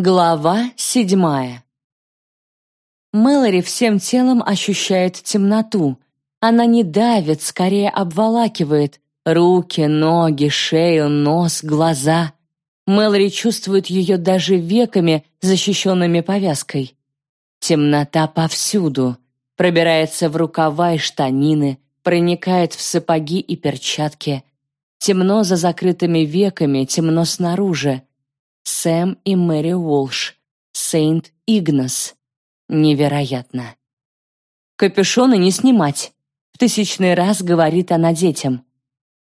Глава седьмая Мэлори всем телом ощущает темноту. Она не давит, скорее обволакивает. Руки, ноги, шею, нос, глаза. Мэлори чувствует ее даже веками, защищенными повязкой. Темнота повсюду. Пробирается в рукава и штанины, проникает в сапоги и перчатки. Темно за закрытыми веками, темно снаружи. Сэм и Мэри Уолш. Сейнт Игнас. Невероятно. Капюшоны не снимать. В тысячный раз говорит она детям.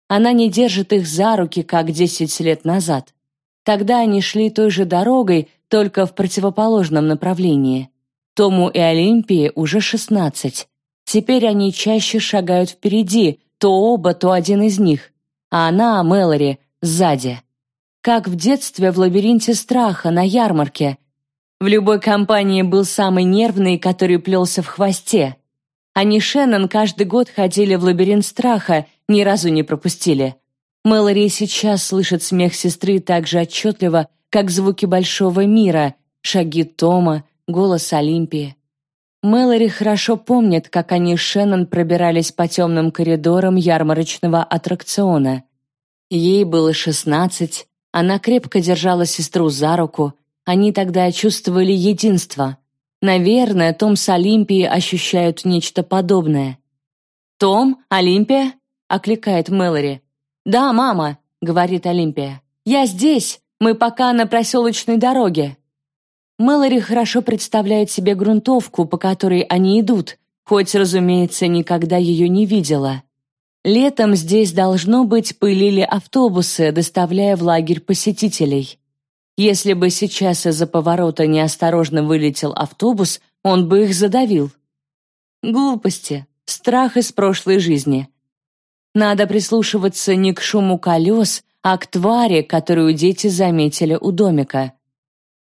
Она не держит их за руки, как десять лет назад. Тогда они шли той же дорогой, только в противоположном направлении. Тому и Олимпии уже шестнадцать. Теперь они чаще шагают впереди, то оба, то один из них. А она, Мэлори, сзади как в детстве в лабиринте страха на ярмарке. В любой компании был самый нервный, который плелся в хвосте. Они Шеннон каждый год ходили в лабиринт страха, ни разу не пропустили. Мэлори сейчас слышит смех сестры так же отчетливо, как звуки большого мира, шаги Тома, голос Олимпии. Мэлори хорошо помнит, как они с Шеннон пробирались по темным коридорам ярмарочного аттракциона. Ей было шестнадцать, она крепко держала сестру за руку. Они тогда чувствовали единство. Наверное, Том с Олимпией ощущают нечто подобное. «Том? Олимпия?» — окликает Мэлори. «Да, мама», — говорит Олимпия. «Я здесь. Мы пока на проселочной дороге». Мэлори хорошо представляет себе грунтовку, по которой они идут, хоть, разумеется, никогда ее не видела. Летом здесь, должно быть, пылили автобусы, доставляя в лагерь посетителей. Если бы сейчас из-за поворота неосторожно вылетел автобус, он бы их задавил. Глупости, страх из прошлой жизни. Надо прислушиваться не к шуму колес, а к твари, которую дети заметили у домика.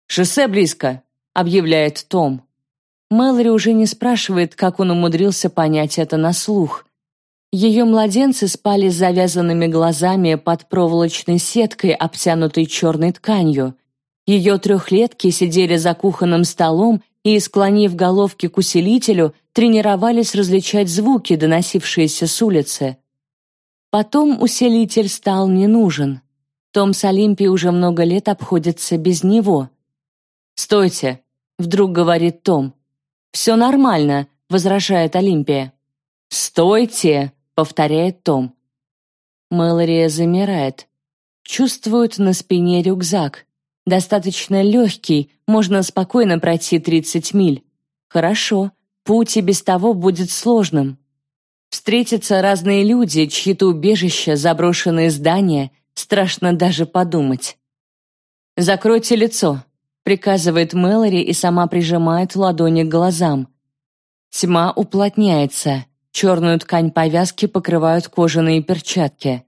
«Шоссе близко», — объявляет Том. Мэлори уже не спрашивает, как он умудрился понять это на слух. Ее младенцы спали с завязанными глазами под проволочной сеткой, обтянутой черной тканью. Ее трехлетки сидели за кухонным столом и, склонив головки к усилителю, тренировались различать звуки, доносившиеся с улицы. Потом усилитель стал не нужен. Том с Олимпией уже много лет обходится без него. «Стойте!» — вдруг говорит Том. «Все нормально», — возражает Олимпия. «Стойте!» Повторяет Том. Мэлори замирает. Чувствует на спине рюкзак. Достаточно легкий, можно спокойно пройти 30 миль. Хорошо, путь и без того будет сложным. Встретятся разные люди, чьи-то убежища, заброшенные здания, страшно даже подумать. «Закройте лицо», — приказывает Мэлори и сама прижимает ладони к глазам. Тьма уплотняется. Черную ткань повязки покрывают кожаные перчатки.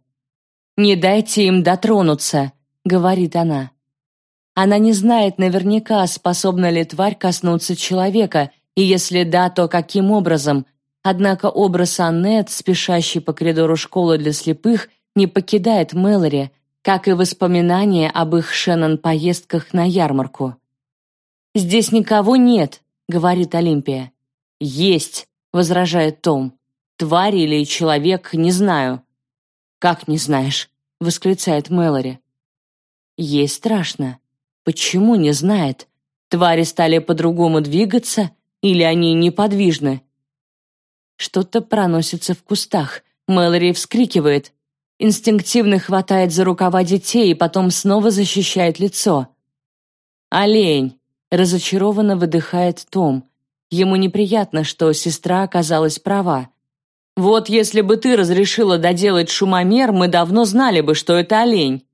«Не дайте им дотронуться», — говорит она. Она не знает наверняка, способна ли тварь коснуться человека, и если да, то каким образом. Однако образ Аннет, спешащий по коридору школы для слепых, не покидает Мэлори, как и воспоминания об их Шеннон поездках на ярмарку. «Здесь никого нет», — говорит Олимпия. «Есть», — возражает Том. «Тварь или человек, не знаю». «Как не знаешь?» — восклицает Мэлори. Ей страшно. Почему не знает? Твари стали по-другому двигаться или они неподвижны? Что-то проносится в кустах. Мэлори вскрикивает. Инстинктивно хватает за рукава детей и потом снова защищает лицо. «Олень!» — разочарованно выдыхает Том. Ему неприятно, что сестра оказалась права. «Вот если бы ты разрешила доделать шумомер, мы давно знали бы, что это олень».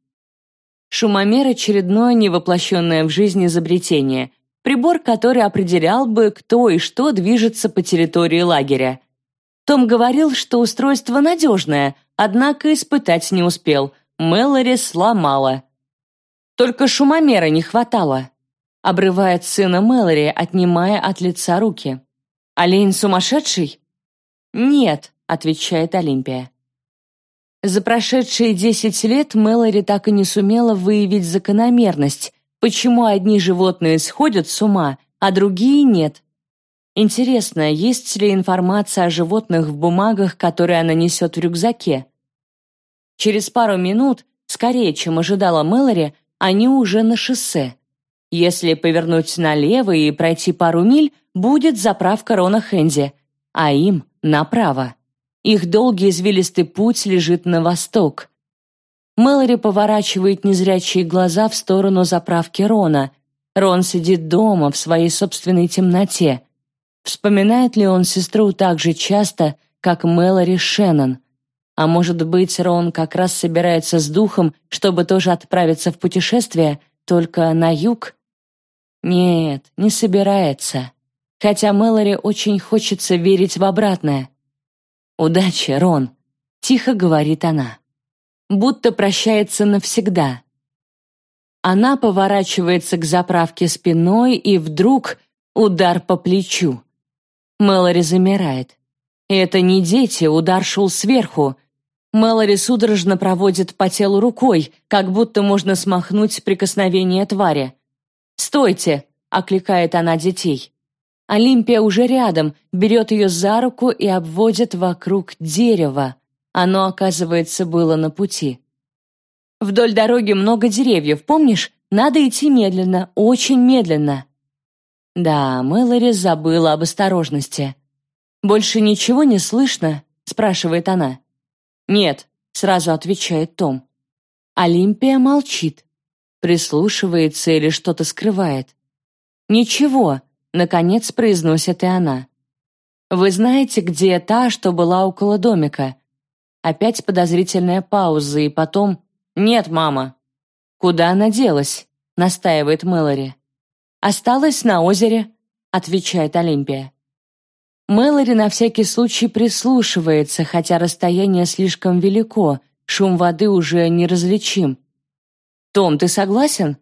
Шумомер — очередное невоплощенное в жизнь изобретение, прибор, который определял бы, кто и что движется по территории лагеря. Том говорил, что устройство надежное, однако испытать не успел. Мэлори сломала. Только шумомера не хватало. Обрывает сына Мэлори, отнимая от лица руки. «Олень сумасшедший?» «Нет», — отвечает Олимпия. За прошедшие десять лет Мэлори так и не сумела выявить закономерность, Почему одни животные сходят с ума, а другие нет? Интересно, есть ли информация о животных в бумагах, которые она несет в рюкзаке? Через пару минут, скорее, чем ожидала Мэлори, они уже на шоссе. Если повернуть налево и пройти пару миль, будет заправка Рона Хенди, а им направо. Их долгий извилистый путь лежит на восток. Мэлори поворачивает незрячие глаза в сторону заправки Рона. Рон сидит дома в своей собственной темноте. Вспоминает ли он сестру так же часто, как Мэлори Шеннон? А может быть, Рон как раз собирается с духом, чтобы тоже отправиться в путешествие, только на юг? Нет, не собирается. Хотя Мэлори очень хочется верить в обратное. «Удачи, Рон», — тихо говорит она будто прощается навсегда. Она поворачивается к заправке спиной, и вдруг удар по плечу. Мэлори замирает. Это не дети, удар шел сверху. Мэлори судорожно проводит по телу рукой, как будто можно смахнуть прикосновение твари. «Стойте!» — окликает она детей. Олимпия уже рядом, берет ее за руку и обводит вокруг дерева. Оно, оказывается, было на пути. Вдоль дороги много деревьев, помнишь? Надо идти медленно, очень медленно. Да, Мэлори забыла об осторожности. «Больше ничего не слышно?» — спрашивает она. «Нет», — сразу отвечает Том. Олимпия молчит, прислушивается или что-то скрывает. «Ничего», — наконец произносит и она. «Вы знаете, где та, что была около домика? Опять подозрительная пауза, и потом «Нет, мама». «Куда она делась?» — настаивает Мэлори. «Осталась на озере», — отвечает Олимпия. Мэлори на всякий случай прислушивается, хотя расстояние слишком велико, шум воды уже неразличим. «Том, ты согласен?»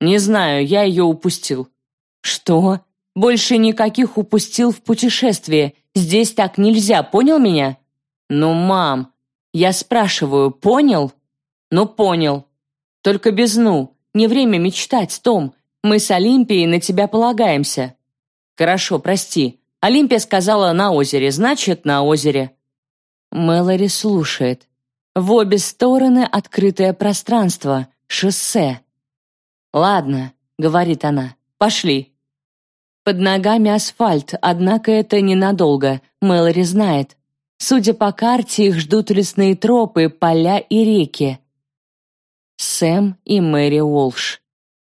«Не знаю, я ее упустил». «Что? Больше никаких упустил в путешествии. Здесь так нельзя, понял меня?» «Ну, мам, я спрашиваю, понял? Ну, понял. Только без «ну». Не время мечтать, Том. Мы с Олимпией на тебя полагаемся. Хорошо, прости. Олимпия сказала «на озере», значит, «на озере». Мэлори слушает. В обе стороны открытое пространство, шоссе. «Ладно», — говорит она, — «пошли». Под ногами асфальт, однако это ненадолго, Мэлори знает. Судя по карте, их ждут лесные тропы, поля и реки. Сэм и Мэри Уолш.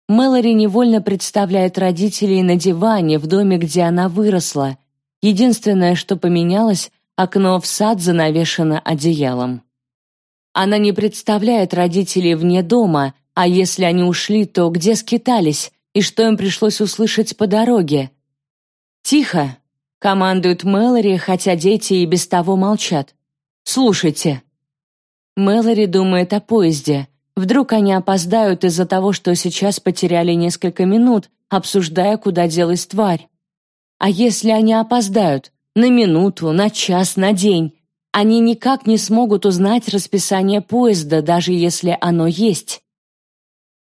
Мэлори невольно представляет родителей на диване в доме, где она выросла. Единственное, что поменялось, окно в сад занавешено одеялом. Она не представляет родителей вне дома, а если они ушли, то где скитались и что им пришлось услышать по дороге. «Тихо!» Командует Мэлори, хотя дети и без того молчат. «Слушайте». Мэлори думает о поезде. Вдруг они опоздают из-за того, что сейчас потеряли несколько минут, обсуждая, куда делась тварь. А если они опоздают? На минуту, на час, на день. Они никак не смогут узнать расписание поезда, даже если оно есть.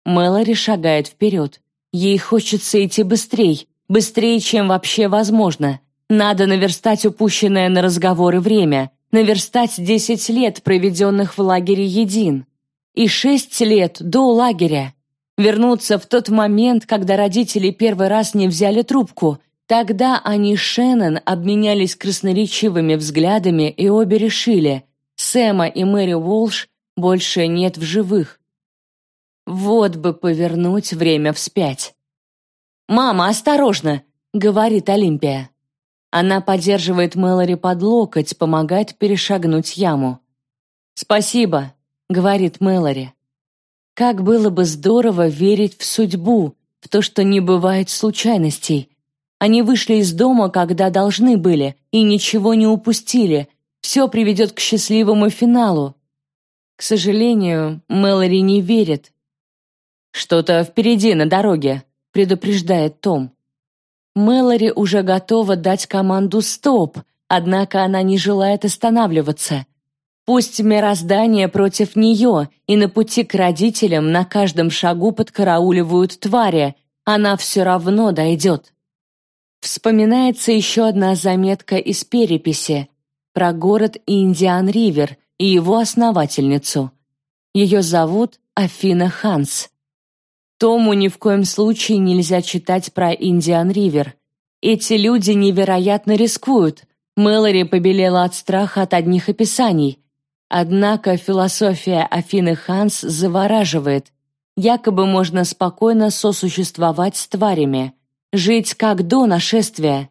Мэлори шагает вперед. Ей хочется идти быстрее, быстрее, чем вообще возможно. Надо наверстать упущенное на разговоры время, наверстать десять лет, проведенных в лагере Един, и шесть лет до лагеря. Вернуться в тот момент, когда родители первый раз не взяли трубку. Тогда они с Шеннон обменялись красноречивыми взглядами и обе решили, Сэма и Мэри Уолш больше нет в живых. Вот бы повернуть время вспять. «Мама, осторожно!» — говорит Олимпия. Она поддерживает Мэлори под локоть, помогает перешагнуть яму. «Спасибо», — говорит Мэлори. Как было бы здорово верить в судьбу, в то, что не бывает случайностей. Они вышли из дома, когда должны были, и ничего не упустили. Все приведет к счастливому финалу. К сожалению, Мэлори не верит. «Что-то впереди на дороге», — предупреждает Том. Мэлори уже готова дать команду «стоп», однако она не желает останавливаться. Пусть мироздание против нее, и на пути к родителям на каждом шагу подкарауливают твари, она все равно дойдет. Вспоминается еще одна заметка из переписи про город Индиан-Ривер и его основательницу. Ее зовут Афина Ханс. Тому ни в коем случае нельзя читать про Индиан-Ривер. Эти люди невероятно рискуют. Мэлори побелела от страха от одних описаний – Однако философия Афины Ханс завораживает. Якобы можно спокойно сосуществовать с тварями, жить как до нашествия.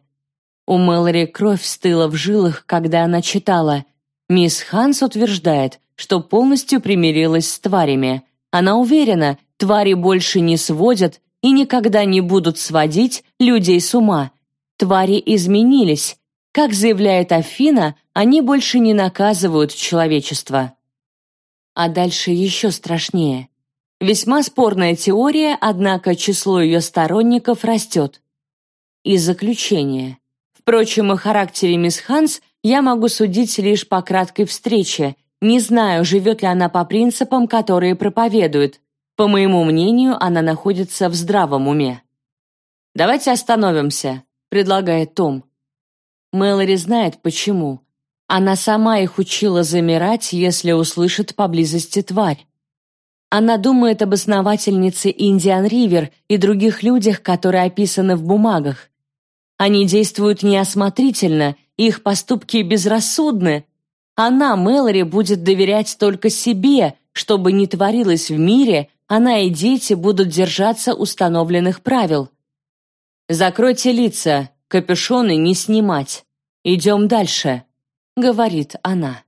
У Мэлори кровь стыла в жилах, когда она читала. Мисс Ханс утверждает, что полностью примирилась с тварями. Она уверена, твари больше не сводят и никогда не будут сводить людей с ума. Твари изменились, как заявляет Афина, они больше не наказывают человечество. А дальше еще страшнее. Весьма спорная теория, однако число ее сторонников растет. И заключение. Впрочем, о характере мисс Ханс я могу судить лишь по краткой встрече. Не знаю, живет ли она по принципам, которые проповедует. По моему мнению, она находится в здравом уме. «Давайте остановимся», — предлагает Том. Мэлори знает почему. Она сама их учила замирать, если услышит поблизости тварь. Она думает об основательнице Индиан Ривер и других людях, которые описаны в бумагах. Они действуют неосмотрительно, их поступки безрассудны. Она, Мэлори, будет доверять только себе, чтобы не творилось в мире, она и дети будут держаться установленных правил. «Закройте лица, капюшоны не снимать». «Идем дальше», — говорит она.